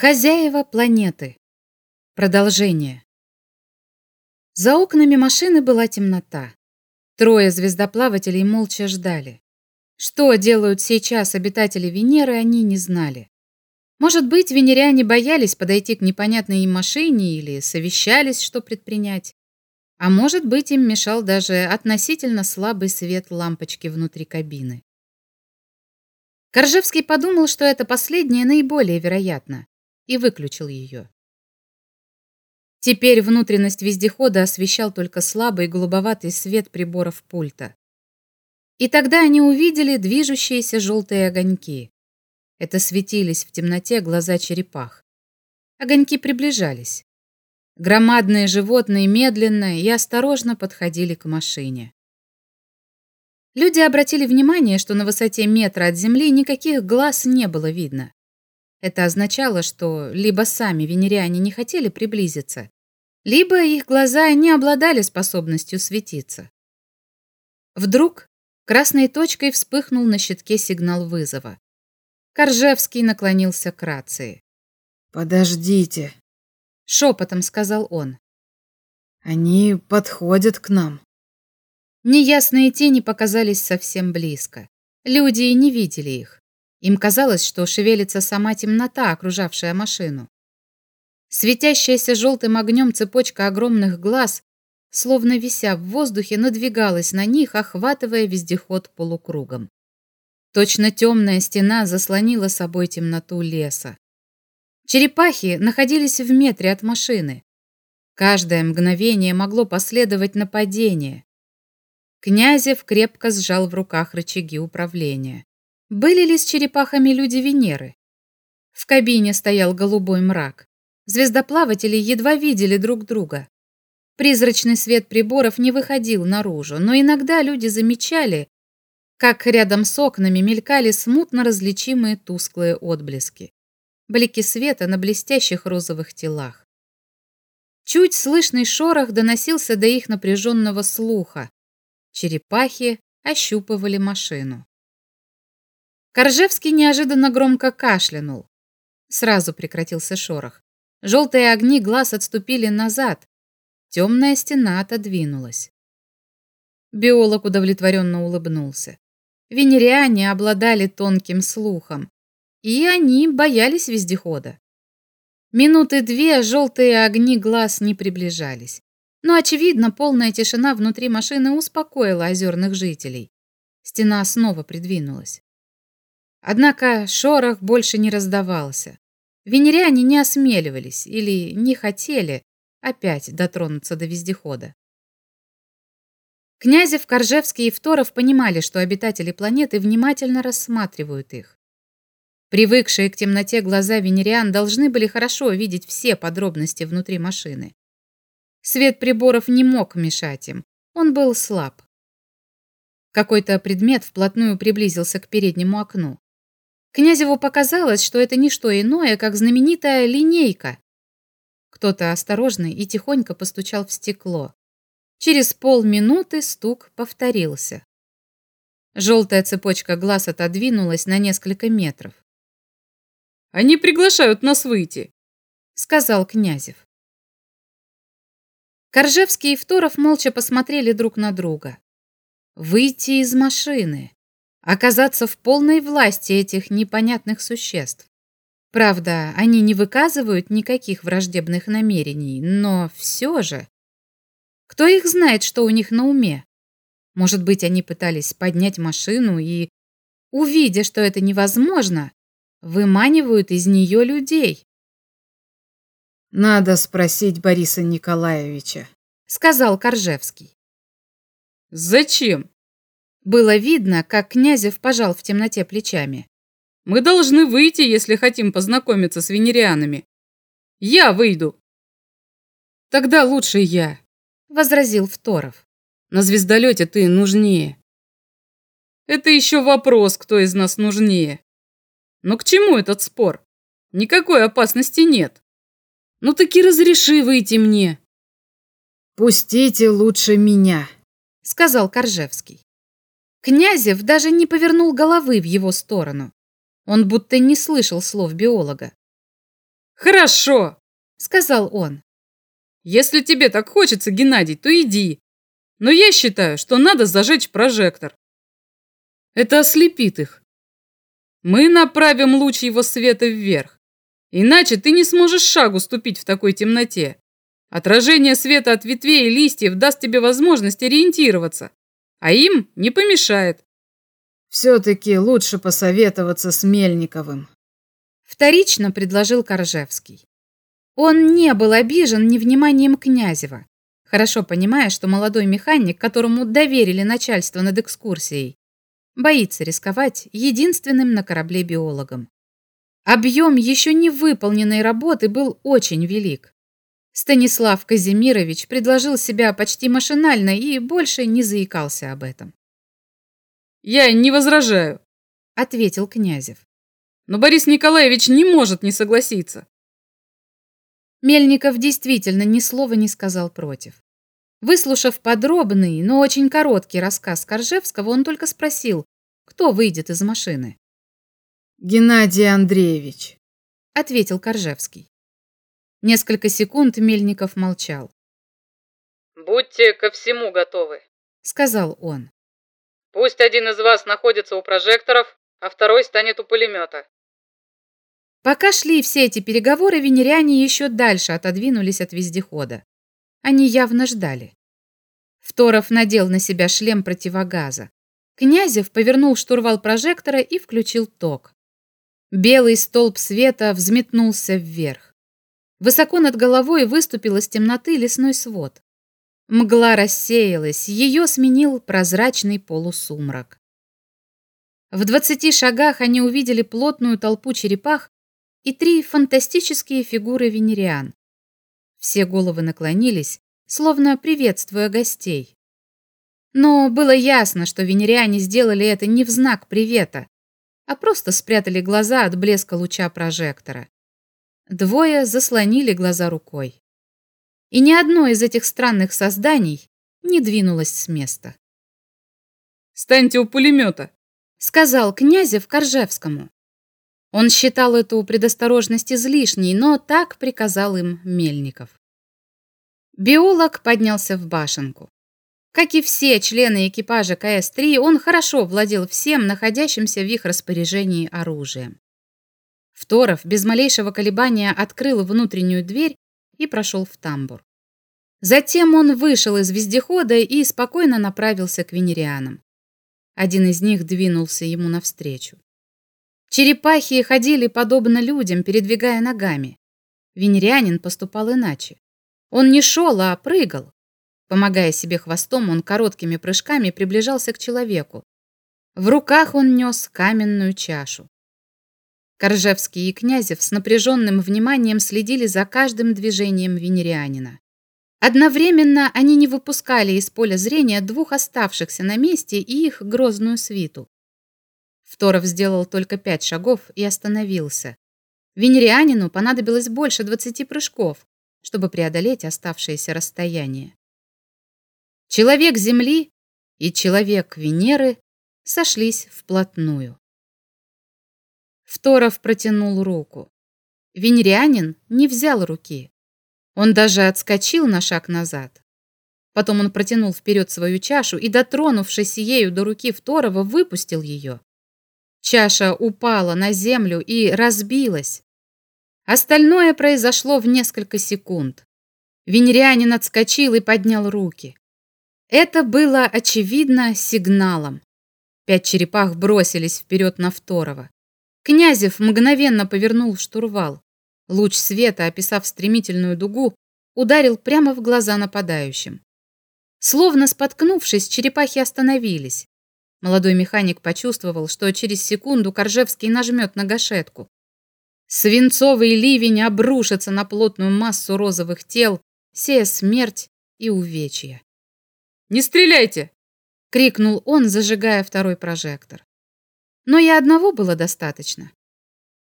Хозяева планеты. Продолжение. За окнами машины была темнота. Трое звездоплавателей молча ждали. Что делают сейчас обитатели Венеры, они не знали. Может быть, венеряне боялись подойти к непонятной им машине или совещались, что предпринять. А может быть, им мешал даже относительно слабый свет лампочки внутри кабины. Коржевский подумал, что это последнее наиболее вероятно и выключил ее. Теперь внутренность вездехода освещал только слабый голубоватый свет приборов пульта. И тогда они увидели движущиеся желтые огоньки. Это светились в темноте глаза черепах. Огоньки приближались. Громадные животные медленно и осторожно подходили к машине. Люди обратили внимание, что на высоте метра от земли никаких глаз не было видно. Это означало, что либо сами венериане не хотели приблизиться, либо их глаза не обладали способностью светиться. Вдруг красной точкой вспыхнул на щитке сигнал вызова. Коржевский наклонился к рации. «Подождите», — шепотом сказал он. «Они подходят к нам». Неясные тени показались совсем близко. Люди и не видели их. Им казалось, что шевелится сама темнота, окружавшая машину. Светящаяся желтым огнем цепочка огромных глаз, словно вися в воздухе, надвигалась на них, охватывая вездеход полукругом. Точно темная стена заслонила собой темноту леса. Черепахи находились в метре от машины. Каждое мгновение могло последовать нападение. Князев крепко сжал в руках рычаги управления. Были ли с черепахами люди Венеры? В кабине стоял голубой мрак. Звездоплаватели едва видели друг друга. Призрачный свет приборов не выходил наружу, но иногда люди замечали, как рядом с окнами мелькали смутно различимые тусклые отблески. Блики света на блестящих розовых телах. Чуть слышный шорох доносился до их напряженного слуха. Черепахи ощупывали машину. Коржевский неожиданно громко кашлянул. Сразу прекратился шорох. Желтые огни глаз отступили назад. Темная стена отодвинулась. Биолог удовлетворенно улыбнулся. Венериане обладали тонким слухом, и они боялись вездехода. Минуты две желтые огни глаз не приближались. Но, очевидно, полная тишина внутри машины успокоила озерных жителей. Стена снова придвинулась. Однако шорох больше не раздавался. Венеряне не осмеливались или не хотели опять дотронуться до вездехода. Князев, Коржевский и Второв понимали, что обитатели планеты внимательно рассматривают их. Привыкшие к темноте глаза венериан должны были хорошо видеть все подробности внутри машины. Свет приборов не мог мешать им, он был слаб. Какой-то предмет вплотную приблизился к переднему окну. Князеву показалось, что это не что иное, как знаменитая линейка. Кто-то осторожный и тихонько постучал в стекло. Через полминуты стук повторился. Желтая цепочка глаз отодвинулась на несколько метров. «Они приглашают нас выйти», — сказал Князев. Коржевский и Второв молча посмотрели друг на друга. Выйти из машины оказаться в полной власти этих непонятных существ. Правда, они не выказывают никаких враждебных намерений, но все же... Кто их знает, что у них на уме? Может быть, они пытались поднять машину и, увидя, что это невозможно, выманивают из нее людей. «Надо спросить Бориса Николаевича», — сказал Коржевский. «Зачем?» Было видно, как Князев пожал в темноте плечами. «Мы должны выйти, если хотим познакомиться с венерианами. Я выйду». «Тогда лучше я», — возразил Второв. «На звездолете ты нужнее». «Это еще вопрос, кто из нас нужнее. Но к чему этот спор? Никакой опасности нет. Ну таки разреши выйти мне». «Пустите лучше меня», — сказал Коржевский. Князев даже не повернул головы в его сторону. Он будто не слышал слов биолога. Хорошо, сказал он. Если тебе так хочется, Геннадий, то иди. Но я считаю, что надо зажечь прожектор. Это ослепит их. Мы направим луч его света вверх. Иначе ты не сможешь шагу ступить в такой темноте. Отражение света от ветвей и листьев даст тебе возможность ориентироваться, а им не помешает. Все-таки лучше посоветоваться с Мельниковым. Вторично предложил Коржевский. Он не был обижен невниманием Князева, хорошо понимая, что молодой механик, которому доверили начальство над экскурсией, боится рисковать единственным на корабле биологом. Объем еще не выполненной работы был очень велик. Станислав Казимирович предложил себя почти машинально и больше не заикался об этом. «Я не возражаю», — ответил Князев. «Но Борис Николаевич не может не согласиться». Мельников действительно ни слова не сказал против. Выслушав подробный, но очень короткий рассказ Коржевского, он только спросил, кто выйдет из машины. «Геннадий Андреевич», — ответил Коржевский. Несколько секунд Мельников молчал. «Будьте ко всему готовы», — сказал он. «Пусть один из вас находится у прожекторов, а второй станет у пулемета. Пока шли все эти переговоры, венеряне еще дальше отодвинулись от вездехода. Они явно ждали. Второв надел на себя шлем противогаза. Князев повернул штурвал прожектора и включил ток. Белый столб света взметнулся вверх. Высоко над головой выступил из темноты лесной свод. Мгла рассеялась, ее сменил прозрачный полусумрак. В двадцати шагах они увидели плотную толпу черепах и три фантастические фигуры венериан. Все головы наклонились, словно приветствуя гостей. Но было ясно, что венериане сделали это не в знак привета, а просто спрятали глаза от блеска луча прожектора. Двое заслонили глаза рукой. И ни одно из этих странных созданий не двинулось с места. «Станьте у пулемета», — сказал Князев Коржевскому. Он считал эту предосторожность излишней, но так приказал им Мельников. Биолог поднялся в башенку. Как и все члены экипажа КС-3, он хорошо владел всем находящимся в их распоряжении оружием. Второв без малейшего колебания открыл внутреннюю дверь и прошел в тамбур. Затем он вышел из вездехода и спокойно направился к венерианам. Один из них двинулся ему навстречу. Черепахи ходили подобно людям, передвигая ногами. Венерянин поступал иначе. Он не шел, а прыгал. Помогая себе хвостом, он короткими прыжками приближался к человеку. В руках он нес каменную чашу. Коржевский и Князев с напряженным вниманием следили за каждым движением венерианина. Одновременно они не выпускали из поля зрения двух оставшихся на месте и их грозную свиту. Второв сделал только пять шагов и остановился. Венерианину понадобилось больше двадцати прыжков, чтобы преодолеть оставшееся расстояние. Человек Земли и человек Венеры сошлись вплотную. Второв протянул руку. Венерианин не взял руки. Он даже отскочил на шаг назад. Потом он протянул вперед свою чашу и, дотронувшись ею до руки Второва, выпустил ее. Чаша упала на землю и разбилась. Остальное произошло в несколько секунд. Венерианин отскочил и поднял руки. Это было, очевидно, сигналом. Пять черепах бросились вперед на Второго. Князев мгновенно повернул штурвал. Луч света, описав стремительную дугу, ударил прямо в глаза нападающим. Словно споткнувшись, черепахи остановились. Молодой механик почувствовал, что через секунду Коржевский нажмет на гашетку. Свинцовый ливень обрушится на плотную массу розовых тел, сея смерть и увечья. «Не стреляйте!» — крикнул он, зажигая второй прожектор. Но и одного было достаточно.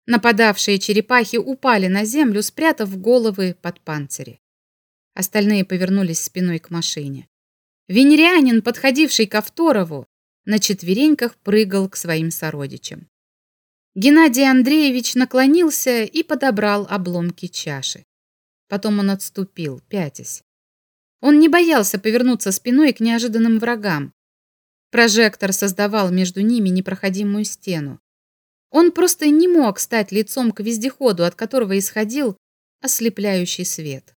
Нападавшие черепахи упали на землю, спрятав головы под панцири. Остальные повернулись спиной к машине. Венерианин, подходивший к Авторову, на четвереньках прыгал к своим сородичам. Геннадий Андреевич наклонился и подобрал обломки чаши. Потом он отступил, пятясь. Он не боялся повернуться спиной к неожиданным врагам. Прожектор создавал между ними непроходимую стену. Он просто не мог стать лицом к вездеходу, от которого исходил ослепляющий свет.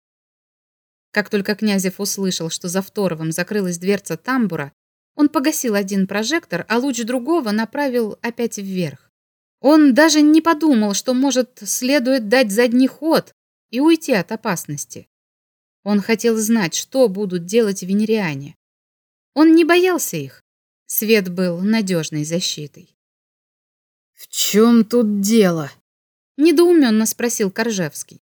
Как только Князев услышал, что за Второвым закрылась дверца тамбура, он погасил один прожектор, а луч другого направил опять вверх. Он даже не подумал, что, может, следует дать задний ход и уйти от опасности. Он хотел знать, что будут делать венериане. Он не боялся их. Свет был надежной защитой. «В чем тут дело?» – недоуменно спросил Коржевский.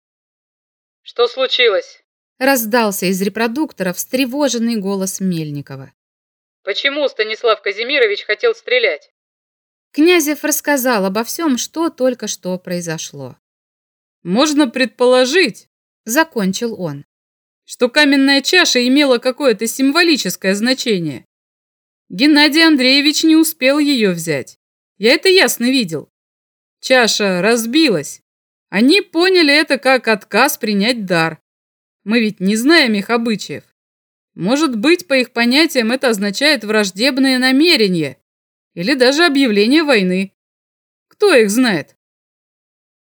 «Что случилось?» – раздался из репродуктора встревоженный голос Мельникова. «Почему Станислав Казимирович хотел стрелять?» Князев рассказал обо всем, что только что произошло. «Можно предположить», – закончил он, что каменная чаша имела какое-то символическое значение. Геннадий Андреевич не успел ее взять. Я это ясно видел. Чаша разбилась. Они поняли это как отказ принять дар. Мы ведь не знаем их обычаев. Может быть, по их понятиям это означает враждебное намерение или даже объявление войны. Кто их знает?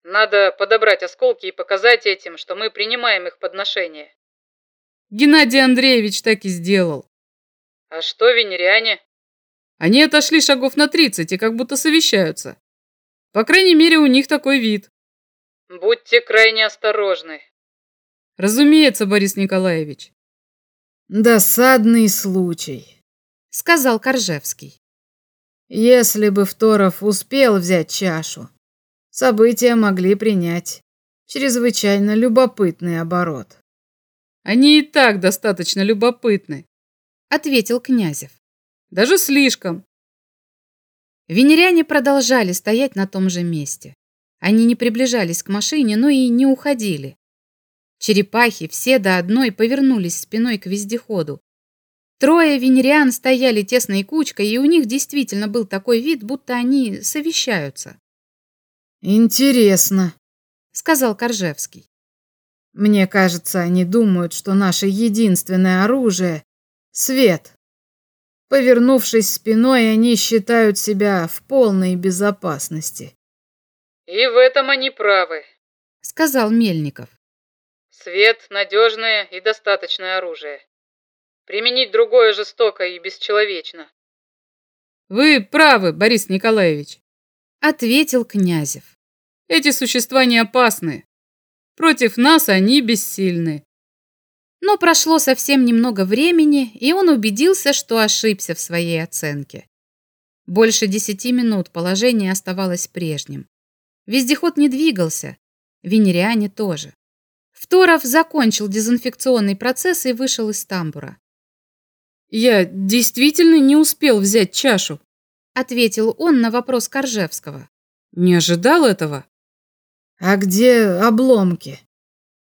Надо подобрать осколки и показать этим, что мы принимаем их подношение. Геннадий Андреевич так и сделал. А что венериане? Они отошли шагов на 30 и как будто совещаются. По крайней мере, у них такой вид. Будьте крайне осторожны. Разумеется, Борис Николаевич. Досадный случай, сказал Коржевский. Если бы Второв успел взять чашу, события могли принять чрезвычайно любопытный оборот. Они и так достаточно любопытны, ответил Князев. Даже слишком. Венеряне продолжали стоять на том же месте. Они не приближались к машине, но и не уходили. Черепахи все до одной повернулись спиной к вездеходу. Трое венериан стояли тесной кучкой, и у них действительно был такой вид, будто они совещаются. «Интересно», — сказал Коржевский. Мне кажется, они думают, что наше единственное оружие — свет. Повернувшись спиной, они считают себя в полной безопасности. И в этом они правы, сказал Мельников. Свет — надежное и достаточное оружие. Применить другое жестоко и бесчеловечно. Вы правы, Борис Николаевич, ответил Князев. Эти существа не опасны. Против нас они бессильны. Но прошло совсем немного времени, и он убедился, что ошибся в своей оценке. Больше десяти минут положение оставалось прежним. Вездеход не двигался, венериане тоже. Второв закончил дезинфекционный процесс и вышел из тамбура. «Я действительно не успел взять чашу», ответил он на вопрос Коржевского. «Не ожидал этого?» «А где обломки?»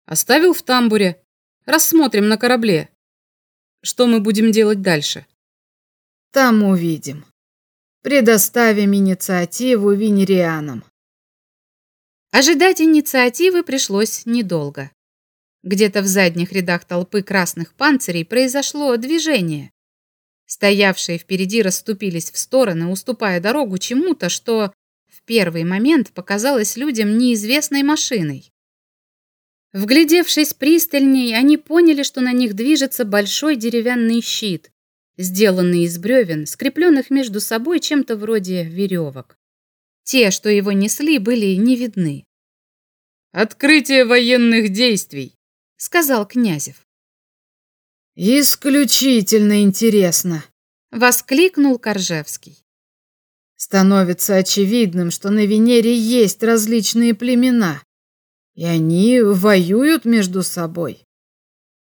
«Оставил в тамбуре. Рассмотрим на корабле. Что мы будем делать дальше?» «Там увидим. Предоставим инициативу венерианам». Ожидать инициативы пришлось недолго. Где-то в задних рядах толпы красных панцирей произошло движение. Стоявшие впереди расступились в стороны, уступая дорогу чему-то, что первый момент показалась людям неизвестной машиной. Вглядевшись пристальней, они поняли, что на них движется большой деревянный щит, сделанный из бревен, скрепленных между собой чем-то вроде веревок. Те, что его несли, были не видны. «Открытие военных действий», — сказал Князев. «Исключительно интересно», — воскликнул Коржевский. Становится очевидным, что на Венере есть различные племена, и они воюют между собой.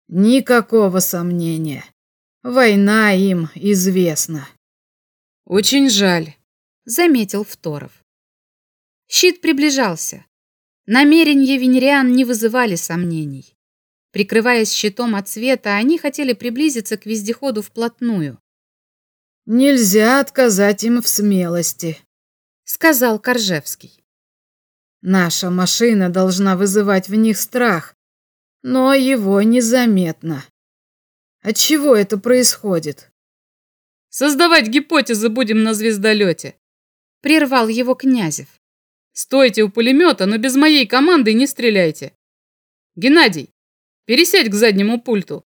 Никакого сомнения. Война им известна. Очень жаль, заметил Второв. Щит приближался. Намерения венериан не вызывали сомнений. Прикрываясь щитом от света, они хотели приблизиться к вездеходу вплотную. Нельзя отказать им в смелости, сказал Коржевский. Наша машина должна вызывать в них страх, но его незаметно. От чего это происходит? Создавать гипотезы будем на звездолете. Прервал его Князев. Стойте у пулемета, но без моей команды не стреляйте. Геннадий, пересядь к заднему пульту.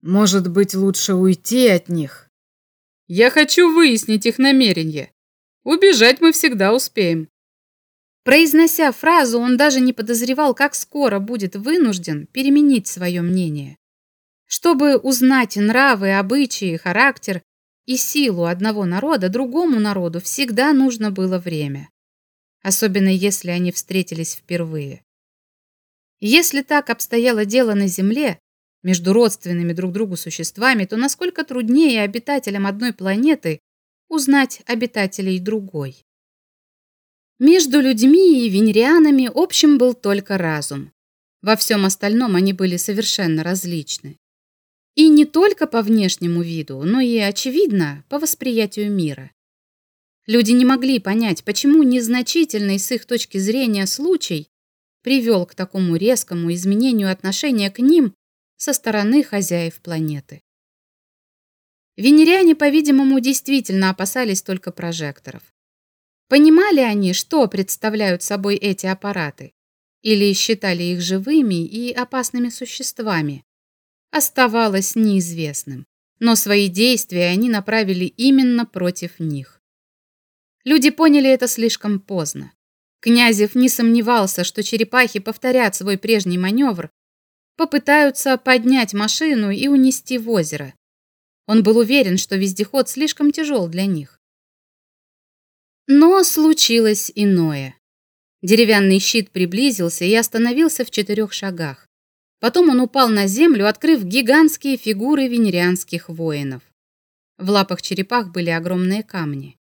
Может быть, лучше уйти от них? Я хочу выяснить их намерения. Убежать мы всегда успеем. Произнося фразу, он даже не подозревал, как скоро будет вынужден переменить свое мнение. Чтобы узнать нравы, обычаи, характер и силу одного народа, другому народу всегда нужно было время. Особенно если они встретились впервые. Если так обстояло дело на Земле, между родственными друг другу существами, то насколько труднее обитателям одной планеты узнать обитателей другой. Между людьми и венерианами общим был только разум. Во всем остальном они были совершенно различны. И не только по внешнему виду, но и, очевидно, по восприятию мира. Люди не могли понять, почему незначительный с их точки зрения случай привел к такому резкому изменению отношения к ним со стороны хозяев планеты. Венериане, по-видимому, действительно опасались только прожекторов. Понимали они, что представляют собой эти аппараты? Или считали их живыми и опасными существами? Оставалось неизвестным, но свои действия они направили именно против них. Люди поняли это слишком поздно. Князев не сомневался, что черепахи повторят свой прежний маневр, попытаются поднять машину и унести в озеро. Он был уверен, что вездеход слишком тяжел для них. Но случилось иное. Деревянный щит приблизился и остановился в четырех шагах. Потом он упал на землю, открыв гигантские фигуры венерианских воинов. В лапах черепах были огромные камни.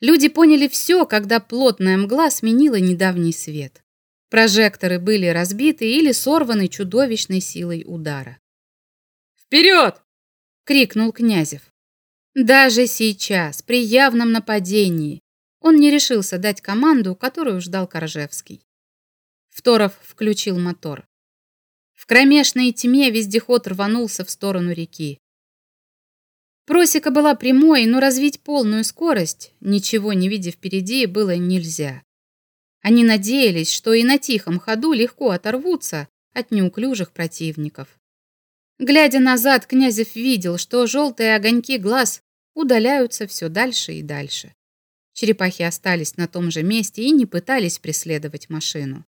Люди поняли все, когда плотная мгла сменила недавний свет. Прожекторы были разбиты или сорваны чудовищной силой удара. «Вперед!» — крикнул Князев. Даже сейчас, при явном нападении, он не решился дать команду, которую ждал Коржевский. Второв включил мотор. В кромешной тьме вездеход рванулся в сторону реки. Просека была прямой, но развить полную скорость, ничего не видя впереди, было нельзя. Они надеялись, что и на тихом ходу легко оторвутся от неуклюжих противников. Глядя назад, Князев видел, что желтые огоньки глаз удаляются все дальше и дальше. Черепахи остались на том же месте и не пытались преследовать машину.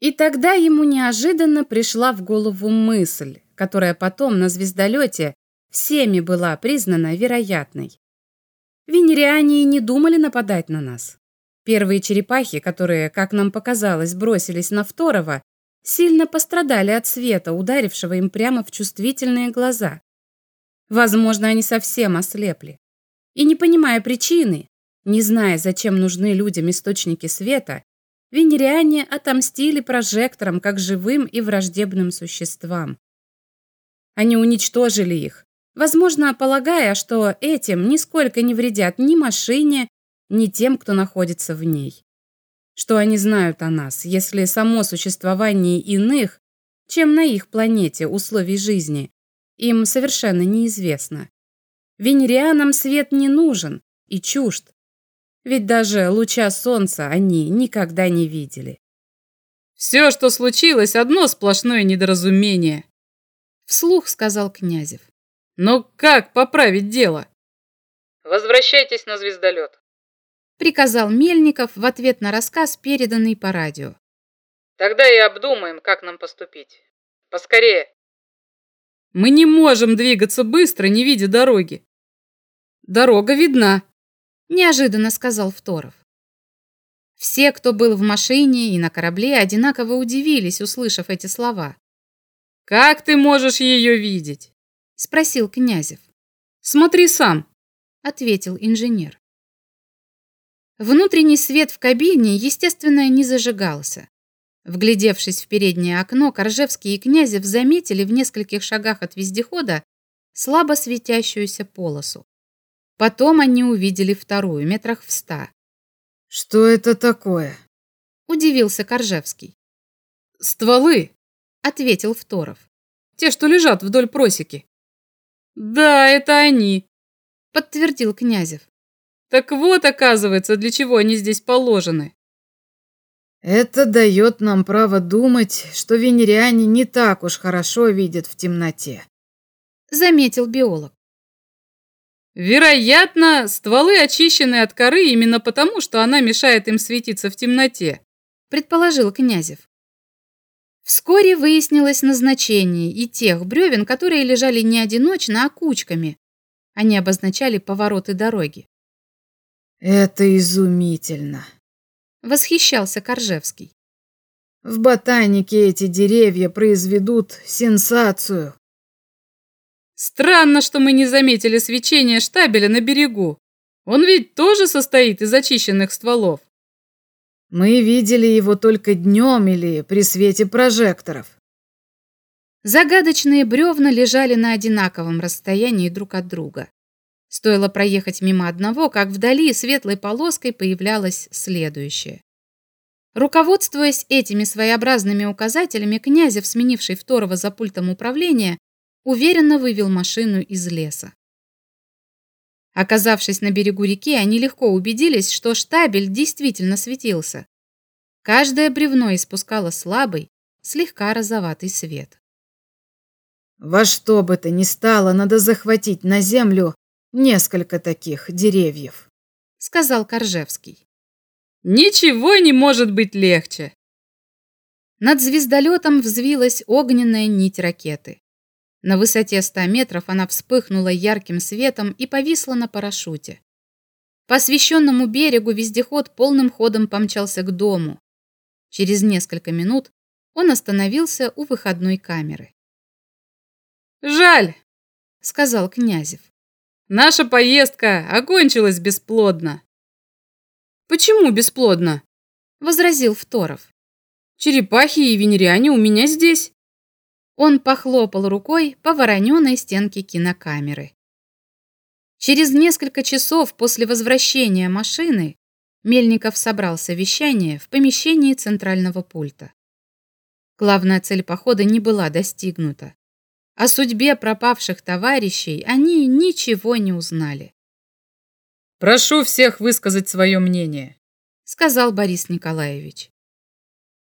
И тогда ему неожиданно пришла в голову мысль, которая потом на звездолете всеми была признана вероятной. Венериане не думали нападать на нас. Первые черепахи, которые, как нам показалось, бросились на Второго, сильно пострадали от света, ударившего им прямо в чувствительные глаза. Возможно, они совсем ослепли. И не понимая причины, не зная, зачем нужны людям источники света, венериане отомстили прожекторам как живым и враждебным существам. Они уничтожили их, возможно, полагая, что этим нисколько не вредят ни машине, ни тем, кто находится в ней. Что они знают о нас, если само существование иных, чем на их планете условий жизни, им совершенно неизвестно. Венерианам свет не нужен и чужд, ведь даже луча солнца они никогда не видели. «Все, что случилось, одно сплошное недоразумение», — вслух сказал Князев. «Но как поправить дело?» «Возвращайтесь на звездолет», — приказал Мельников в ответ на рассказ, переданный по радио. «Тогда и обдумаем, как нам поступить. Поскорее». «Мы не можем двигаться быстро, не видя дороги». «Дорога видна», неожиданно сказал Второв. Все, кто был в машине и на корабле, одинаково удивились, услышав эти слова. «Как ты можешь ее видеть?» — спросил Князев. «Смотри сам», — ответил инженер. Внутренний свет в кабине, естественно, не зажигался. Вглядевшись в переднее окно, Коржевский и Князев заметили в нескольких шагах от вездехода слабо светящуюся полосу. Потом они увидели вторую, метрах в ста. Что это такое? Удивился Коржевский. Стволы, Ответил Второв. те, что лежат вдоль просеки. Да, это они. Подтвердил Князев. Так вот, оказывается, для чего они здесь положены. Это дает нам право думать, что венериане не так уж хорошо видят в темноте. Заметил биолог. Вероятно, стволы очищены от коры именно потому, что она мешает им светиться в темноте. Предположил Князев. Вскоре выяснилось назначение и тех бревен, которые лежали не одиночно, а кучками. Они обозначали повороты дороги. Это изумительно. Восхищался Коржевский. В ботанике эти деревья произведут сенсацию. Странно, что мы не заметили свечение штабеля на берегу. Он ведь тоже состоит из очищенных стволов. Мы видели его только днем или при свете прожекторов. Загадочные бревна лежали на одинаковом расстоянии друг от друга. Стоило проехать мимо одного, как вдали светлой полоской появлялось следующее. Руководствуясь этими своеобразными указателями, Князев, сменивший второго за пультом управления, уверенно вывел машину из леса. Оказавшись на берегу реки, они легко убедились, что штабель действительно светился. Каждое бревно испускало слабый, слегка розоватый свет. Во что бы то ни стало, надо захватить на землю несколько таких деревьев, сказал Коржевский. Ничего не может быть легче. Над звездолетом взвилась огненная нить ракеты. На высоте 100 метров она вспыхнула ярким светом и повисла на парашюте. По освещенному берегу вездеход полным ходом помчался к дому. Через несколько минут он остановился у выходной камеры. «Жаль», — сказал Князев. «Наша поездка окончилась бесплодно». «Почему бесплодно?» — возразил Второв. «Черепахи и венериане у меня здесь». Он похлопал рукой по вороненой стенке кинокамеры. Через несколько часов после возвращения машины Мельников собрал совещание в помещении центрального пульта. Главная цель похода не была достигнута. О судьбе пропавших товарищей они ничего не узнали. «Прошу всех высказать свое мнение», — сказал Борис Николаевич.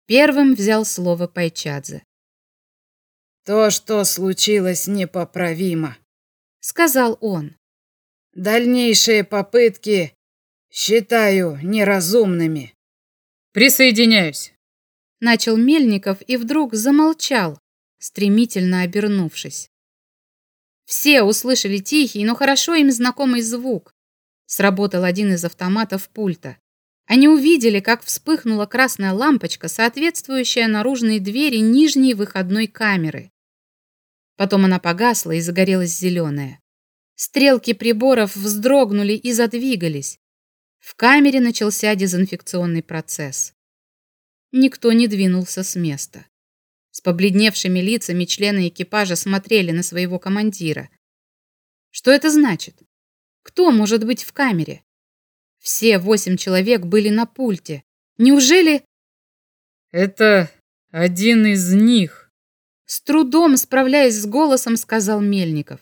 Первым взял слово Пайчадзе. То, что случилось, непоправимо, сказал он. Дальнейшие попытки считаю неразумными. Присоединяюсь. Начал Мельников и вдруг замолчал, стремительно обернувшись. Все услышали тихий, но хорошо им знакомый звук. Сработал один из автоматов пульта. Они увидели, как вспыхнула красная лампочка, соответствующая наружной двери нижней выходной камеры. Потом она погасла и загорелась зеленая. Стрелки приборов вздрогнули и задвигались. В камере начался дезинфекционный процесс. Никто не двинулся с места. С побледневшими лицами члены экипажа смотрели на своего командира. Что это значит? Кто может быть в камере? Все восемь человек были на пульте. Неужели... Это один из них. С трудом, справляясь с голосом, сказал Мельников.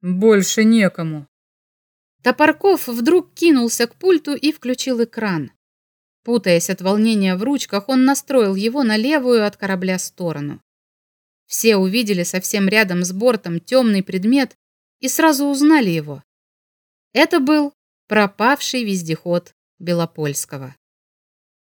Больше некому. Топорков вдруг кинулся к пульту и включил экран. Путаясь от волнения в ручках, он настроил его на левую от корабля сторону. Все увидели совсем рядом с бортом темный предмет и сразу узнали его. Это был пропавший вездеход Белопольского.